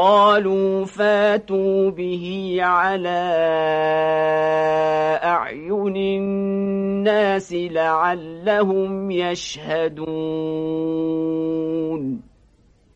قالوا فاتوا به على أعين الناس لعلهم يشهدون.